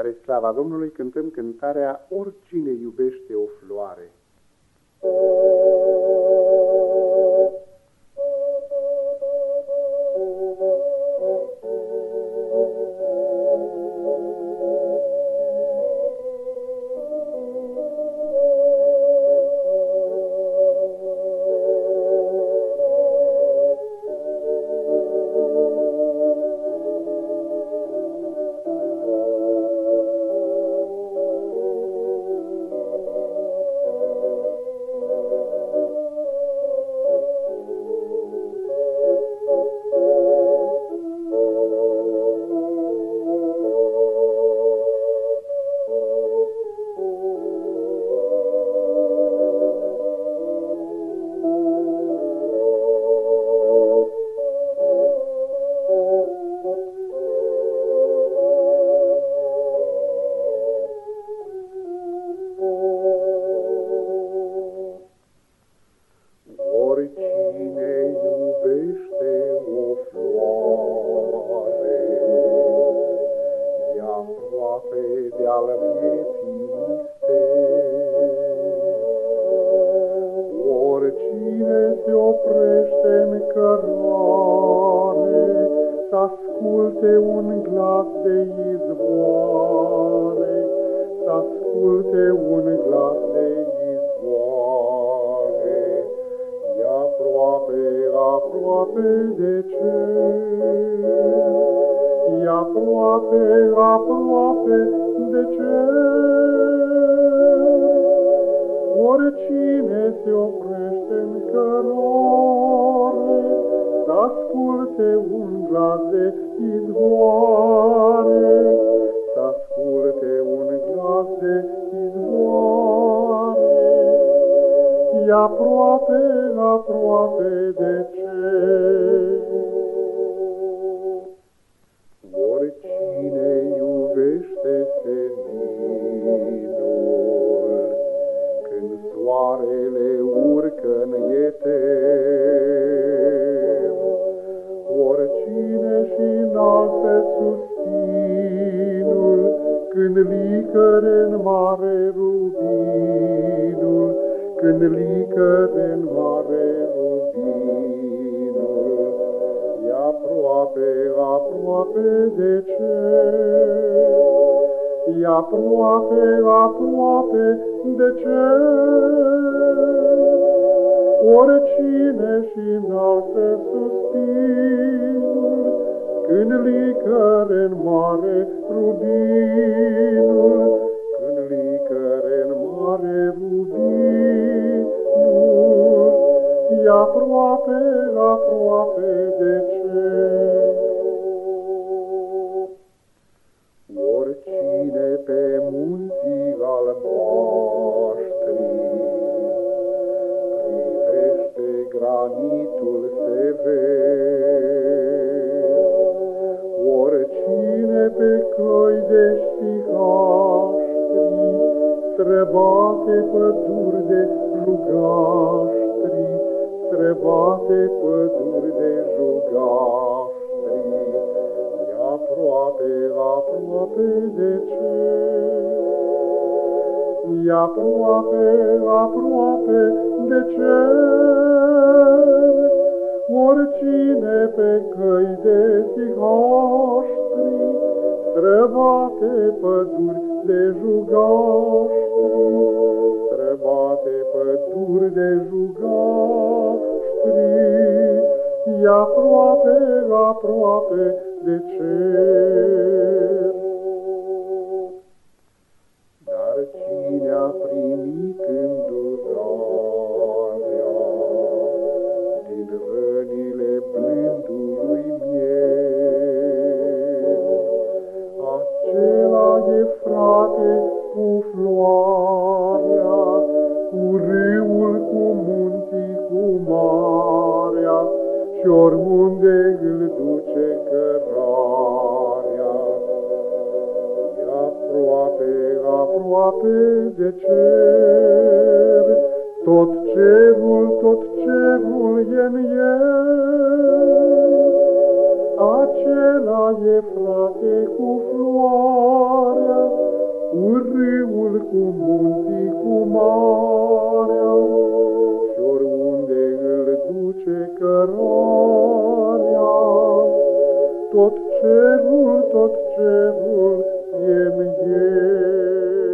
Spre slava Domnului cântăm cântarea Oricine iubește o floare. al se oprește în cărare, să asculte un glas de izvoare, să asculte un glas de izvoare. E aproape, aproape de cer, e aproape, aproape de cer. Oricine se oprește în cărare, să asculte un glas de izvoare, să asculte un glas de izvoare. E aproape, aproape de cer. Când licăre în mare rubinul, când licăre în mare rubinul, e aproape, aproape de cer. E aproape, aproape de cer. Oricine și înaltă suspinul, Când licăre în mare rubinul, Când licăre în mare rubinul, E aproape, aproape de cer. Oricine pe munții albaștri privește granitul sever, pe căi de știhaștri străbate păduri de jugaștri, străbate păduri de jugaștri, aproape, aproape de cer. E aproape, aproape de cer. Oricine pe căi de sihaștri străbate păduri de jugaștri, străbate păduri de jugaștri, e aproape, aproape de cer. Dar cine a primit îndurarea cu floarea, cu râul, cu munții, cu marea, și oriunde îl duce cărarea. E aproape, aproape de cer, tot cerul, tot cerul e în el. Râul, cu munții, cu marea, și oriunde îl duce cărarea. Tot cerul, tot cerul e în el.